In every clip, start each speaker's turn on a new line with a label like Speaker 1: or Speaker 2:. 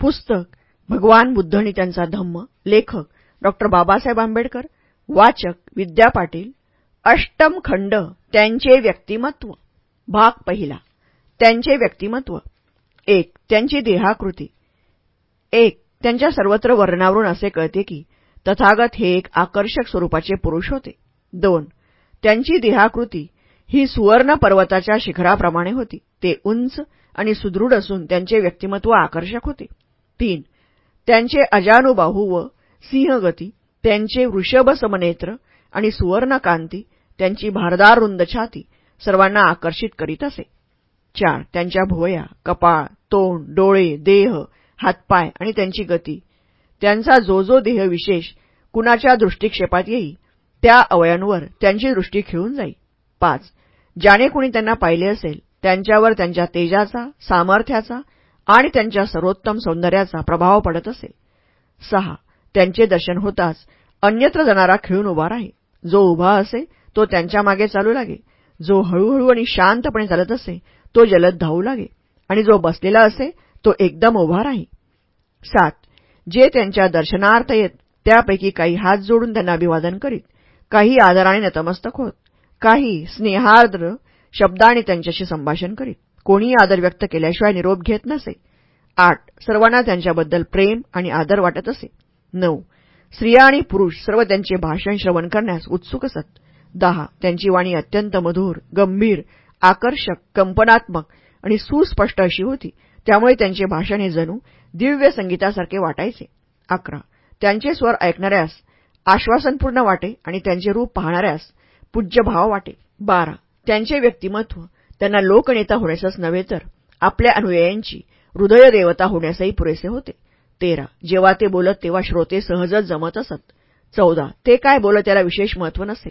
Speaker 1: पुस्तक भगवान बुद्ध आणि त्यांचा धम्म लेखक डॉक्टर बाबासाहेब आंबेडकर वाचक विद्या पाटील अष्टम खंड त्यांचे व्यक्तिमत्व भाग पहिला त्यांचे व्यक्तिमत्व एक त्यांची देहाकृती एक त्यांच्या सर्वत्र वर्णावरून असे कळते की तथागत हे एक आकर्षक स्वरूपाचे पुरुष होते. दोन त्यांची देहाकृती ही सुवर्ण पर्वताच्या शिखराप्रमाणे होती. ते उंच आणि सुदृढ असून त्यांचे व्यक्तिमत्व आकर्षक होते. तीन. त्यांचे अजानुबाहू व सिंहगती त्यांचे वृषभ समनेत्र आणि सुवर्णकांती त्यांची भारदार रुंद छाती सर्वांना आकर्षित करीत असे. चार. त्यांच्या भुवया कपाळ तोंड डोळे देह हातपाय आणि त्यांची गती. त्यांचा जो जो देह विशेष कुणाच्या दृष्टिक्षेपात येई त्या अवयांवर त्यांची दृष्टी खिळून जाई. पाच. ज्याने कुणी त्यांना पाहिले असेल त्यांच्यावर त्यांच्या तेजाचा सामर्थ्याचा आणि त्यांच्या सर्वोत्तम सौंदर्याचा प्रभाव पडत असे. सहा. त्यांचे दर्शन होताच अन्यत्र जाणारा खिळून उभा राही. जो उभा असे तो त्यांच्या मागे चालू लागे. जो हळूहळू आणि शांतपणे चालत असे तो जलद धावू लागे. आणि जो बसलेला असे तो एकदम उभा राही. सात. जे त्यांच्या दर्शनार्थ येत त्यापैकी काही हात जोडून त्यांना अभिवादन करीत. काही आदराने नतमस्तक होत. काही स्नेहार्द्र शब्दाने त्यांच्याशी संभाषण करीत. कोणीही आदर व्यक्त केल्याशिवाय निरोप घेत नसे. आठ सर्वांना त्यांच्याबद्दल प्रेम आणि आदर वाटत असे. नऊ स्त्रिया आणि पुरुष सर्व त्यांचे भाषण श्रवण करण्यास उत्सुक असत. दहा त्यांची वाणी अत्यंत मधुर गंभीर आकर्षक कंपनात्मक आणि सुस्पष्ट अशी होती. त्यामुळे त्यांचे भाषण हे जणू दिव्य संगीतासारखे वाटायचे. अकरा त्यांचे स्वर ऐकणाऱ्यास आश्वासनपूर्ण वाटे आणि त्यांचे रूप पाहणाऱ्यास पूज्यभाव वाटे. बारा त्यांचे व्यक्तिमत्व त्यांना लोकनेता होण्यासच नव्हे तर आपल्या अनुयायांची हृदयदेवता होण्यासही पुरेसे होते. तेरा. जेव्हा ते बोलत तेव्हा श्रोते सहजच जमत असत. चौदा. ते काय बोलत त्याला विशेष महत्त्व नसे.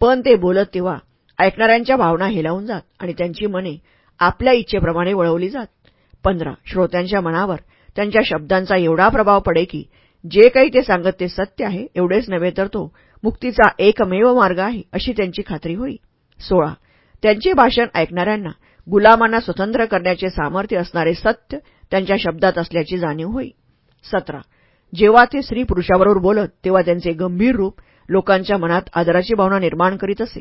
Speaker 1: पण ते बोलत तेव्हा ऐकणाऱ्यांच्या भावना हेलावून जात आणि त्यांची मने आपल्या इच्छेप्रमाणे वळवली जात. पंधरा. श्रोत्यांच्या मनावर त्यांच्या शब्दांचा एवढा प्रभाव पडे की जे काही ते सांगत ते सत्य आहे एवढेच नव्हे तर तो मुक्तीचा एकमेव मार्ग आहे अशी त्यांची खात्री होई. सोळा. त्यांचे भाषण ऐकणाऱ्यांना गुलामांना स्वतंत्र करण्याचे सामर्थ्य असणारे सत्य त्यांच्या शब्दात असल्याची जाणीव होई. सतरा. जेव्हा ते स्त्री पुरुषाबरोबर बोलत तेव्हा त्यांचे गंभीर रूप लोकांच्या मनात आदराची भावना निर्माण करीत असे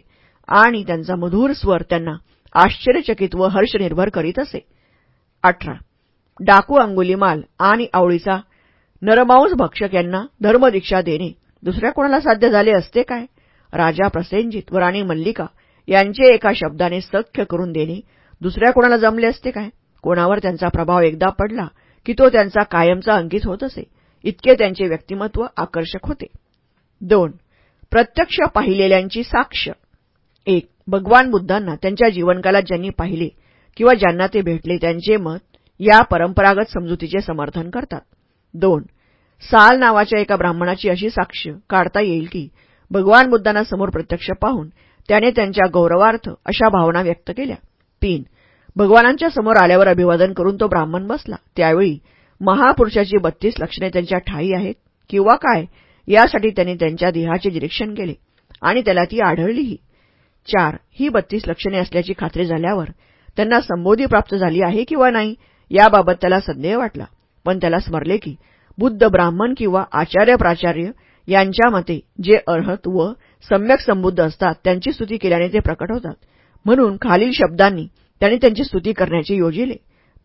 Speaker 1: आणि त्यांचा मधुर स्वर त्यांना आश्चर्यचकित व हर्षनिर्भर करीत असे. अठरा. डाकू अंगुलीमाल आणि आवळीचा नरमांस भक्षक यांना धर्मदीक्षा देणे दुसऱ्या कोणाला साध्य झाले असते काय? राजा प्रसेनजित व राणी मल्लिका यांचे एका शब्दाने सख्य करून देणे. दुसऱ्या कोणाला जमले असते काय? कोणावर त्यांचा प्रभाव एकदा पडला की तो त्यांचा कायमचा अंकित होत असे. इतके त्यांचे व्यक्तिमत्व आकर्षक होते. दोन. प्रत्यक्ष पाहिलेल्यांची साक्ष. एक. भगवान बुद्धांना त्यांच्या जीवनकालात ज्यांनी पाहिले किंवा ज्यांना ते भेटले त्यांचे मत या परंपरागत समजुतीचे समर्थन करतात. दोन. साल नावाच्या एका ब्राह्मणाची अशी साक्ष काढता येईल की भगवान बुद्धांना समोर प्रत्यक्ष पाहून त्याने त्यांच्या गौरवार्थ अशा भावना व्यक्त केल्या. तीन भगवानांच्या समोर आल्यावर अभिवादन करून तो ब्राह्मण बसला. त्यावेळी महापुरुषाची बत्तीस लक्षणे त्यांच्या ठाई आहेत किंवा काय यासाठी त्यांनी त्यांच्या देहाचे निरीक्षण केले आणि त्याला ती आढळलीही. चार ही बत्तीस लक्षणे असल्याची खात्री झाल्यावर त्यांना संबोधी प्राप्त झाली आहे किंवा नाही याबाबत त्याला संदेह वाटला. पण त्याला स्मरले की बुद्ध ब्राह्मण किंवा आचार्य प्राचार्य यांच्या मते जे अर्हत व सम्यक संबुद्ध असतात त्यांची स्तुती केल्याने ते प्रकट होतात. म्हणून खालील शब्दांनी त्यांनी त्यांची स्तुती करण्याचे योजिले.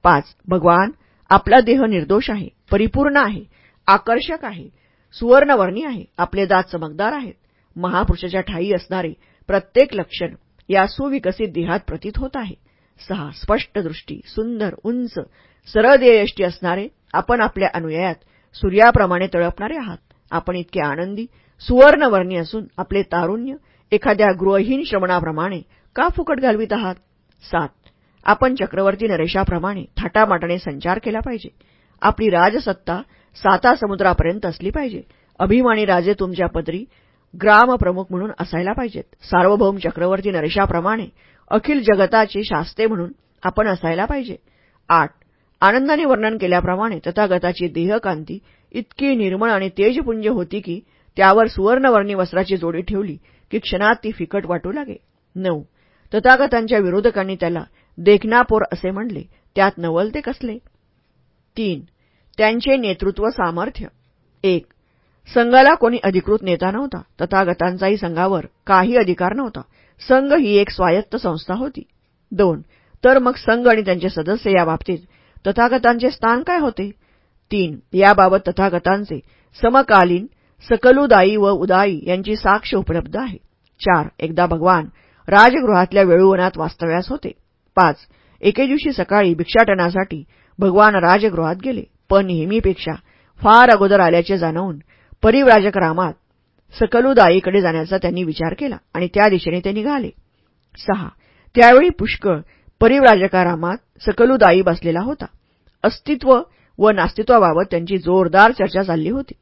Speaker 1: पाच भगवान आपला देह निर्दोष आहे परिपूर्ण आहे आकर्षक आहे सुवर्णवर्णी आहे आपले दात चमकदार आहेत. महापुरुषाच्या ठाई असणारे प्रत्येक लक्षण या सुविकसित देहात प्रतीत होत आहे. सहा स्पष्ट दृष्टी सुंदर उंच सरळ देयष्टी असणारे आपण आपल्या अनुयायात सूर्याप्रमाणे तळपणारे आहात. आपण इतके आनंदी सुवर्णवर्णी असून आपले तारुण्य एखाद्या गृहहीन श्रवणाप्रमाणे का फुकट घालवित आहात? सात. आपण चक्रवर्ती नरेशाप्रमाणे थाटामाटाने संचार केला पाहिजे. आपली राजसत्ता साता समुद्रापर्यंत असली पाहिजे. अभिमानी राजे तुमच्या पदरी ग्रामप्रमुख म्हणून असायला पाहिजेत. सार्वभौम चक्रवर्ती नरेशाप्रमाणे अखिल जगताचे शास्ते म्हणून आपण असायला पाहिजे. आठ. आनंदाने वर्णन केल्याप्रमाणे तथागताची देहकांती इतकी निर्मळ आणि तेजपुंज होती की त्यावर सुवर्णवर्णी वस्त्राची जोडी ठेवली की क्षणात ती फिकट वाटू लागे. नऊ. तथागतांच्या विरोधकांनी त्याला देखनापोर असे म्हणले त्यात नवलते कसले? तीन. त्यांचे नेतृत्व सामर्थ्य. एक. संघाला कोणी अधिकृत नेता नव्हता. तथागतांचाही संघावर काही अधिकार नव्हता. संघ ही एक स्वायत्त संस्था होती. दोन. तर मग संघ आणि त्यांचे सदस्य याबाबतीत तथागतांचे स्थान काय होते? तीन. याबाबत तथागतांचे समकालीन सकलुदायी व उदायी यांची साक्ष उपलब्ध आहे. चार. एकदा भगवान राजगृहातल्या वेळुवनात वास्तव्यास होते. पाच. एके दिवशी सकाळी भिक्षाटनासाठी भगवान राजगृहात गेले पण नेहमीपेक्षा फार अगोदर आल्याचे जाणवून परिव्राजक रामात सकलुदाईकडे जाण्याचा त्यांनी विचार केला आणि त्या दिशेने ते निघाले. सहा. त्यावेळी पुष्कळ परिव्राजकारामात सकलुदाई बसलेला होता. अस्तित्व व नास्तित्वाबाबत त्यांची जोरदार चर्चा चालली होती.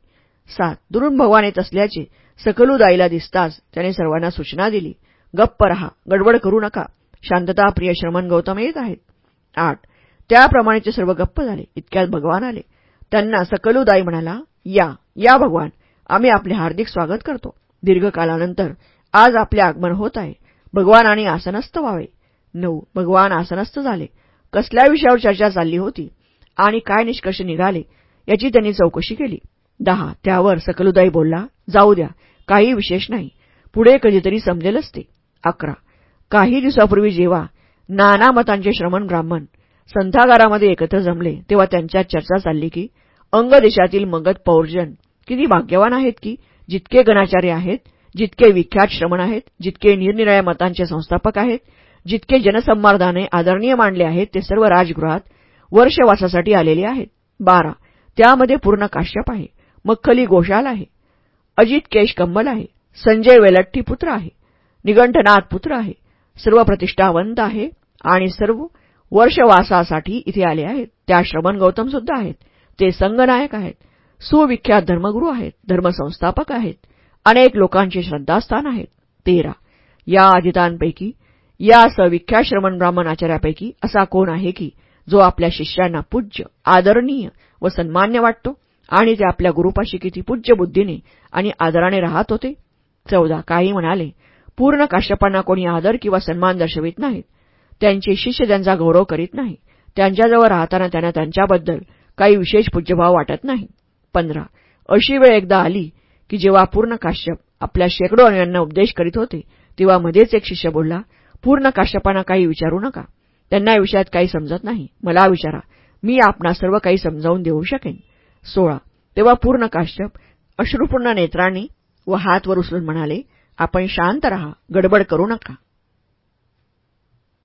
Speaker 1: सात. दुरून भगवान येत असल्याचे सकलुदाईला दिसताच त्याने सर्वांना सूचना दिली. गप्प रहा गडबड करू नका. शांतताप्रिय श्रमण गौतम येत आहेत. आठ. त्याप्रमाणे ते सर्व गप्प झाले. इतक्यात भगवान आले. त्यांना सकलुदाई म्हणाला या या भगवान. आम्ही आपले हार्दिक स्वागत करतो. दीर्घकालानंतर आज आपले आगमन होत आहे. भगवान आणि आसनस्थ व्हावे. नऊ. भगवान आसनस्थ झाले. कसल्या विषयावर चर्चा चालली होती? आणि काय निष्कर्ष निघाले याची त्यांनी चौकशी केली. दहा त्यावर सकलुदाई बोलला जाऊ द्या काही विशेष नाही. पुढे कधीतरी समजेलच ते अकरा काही दिवसापूर्वी जेव्हा नाना मतांचे श्रमण ब्राह्मण संथागारामध्ये एकत्र जमले तेव्हा त्यांच्यात चर्चा चालली की अंग देशातील मगध पौर्जन किती भाग्यवान आहेत की जितके गणाचार्य आहेत जितके विख्यात श्रमण आहेत जितके निरनिराळ्या मतांचे संस्थापक आहेत जितके जनसंमार्दाने आदरणीय मांडले आहेत ते सर्व राजगृहात वर्षवासासाठी आलेले आहेत. बारा. त्यामध्ये पूर्ण काश्यप आहे. मख्खली घोषाल आहे. अजित केश कंबल आहे. संजय वेलट्टी पुत्र आहे. निगंठनाथ पुत्र आहे. सर्व प्रतिष्ठावंत आहे आणि सर्व वर्षवासासाठी इथे आले आहेत. त्या श्रवण गौतम सुद्धा आहेत. ते संगनायक आहेत. सुविख्यात धर्मगुरू आहेत. धर्मसंस्थापक आहेत. अनेक लोकांचे श्रद्धास्थान आहेत. तेरा. या आदितांपैकी या सविख्यात श्रवण ब्राह्मण आचार्यापैकी असा कोण आहे की जो आपल्या शिष्यांना पूज्य आदरणीय व सन्मान्य वाटतो आणि ते आपल्या गुरुपाशी किती पूज्य बुद्धीने आणि आदराने राहत होते. चौदा काही म्हणाले पूर्ण काश्यपांना कोणी आदर किंवा सन्मान दर्शवित नाहीत. त्यांचे शिष्य त्यांचा गौरव करीत नाही त्यांच्याजवळ राहताना त्यांना त्यांच्याबद्दल काही विशेष पूज्यभाव वाटत नाही पंधरा अशी वेळ एकदा आली की जेव्हा पूर्ण काश्यप आपल्या शेकडो अनुयांना उपदेश करीत होते तेव्हा मध्येच एक शिष्य बोलला पूर्ण काश्यपांना काही विचारू नका. त्यांना विषयात काही समजत नाही. मला विचारा मी आपणा सर्व काही समजावून देऊ शकेन? सोळा. तेव्हा पूर्ण काश्यप अश्रुपूर्ण नेत्रांनी व हातवर उचलून म्हणाले आपण शांत रहा गडबड करू नका.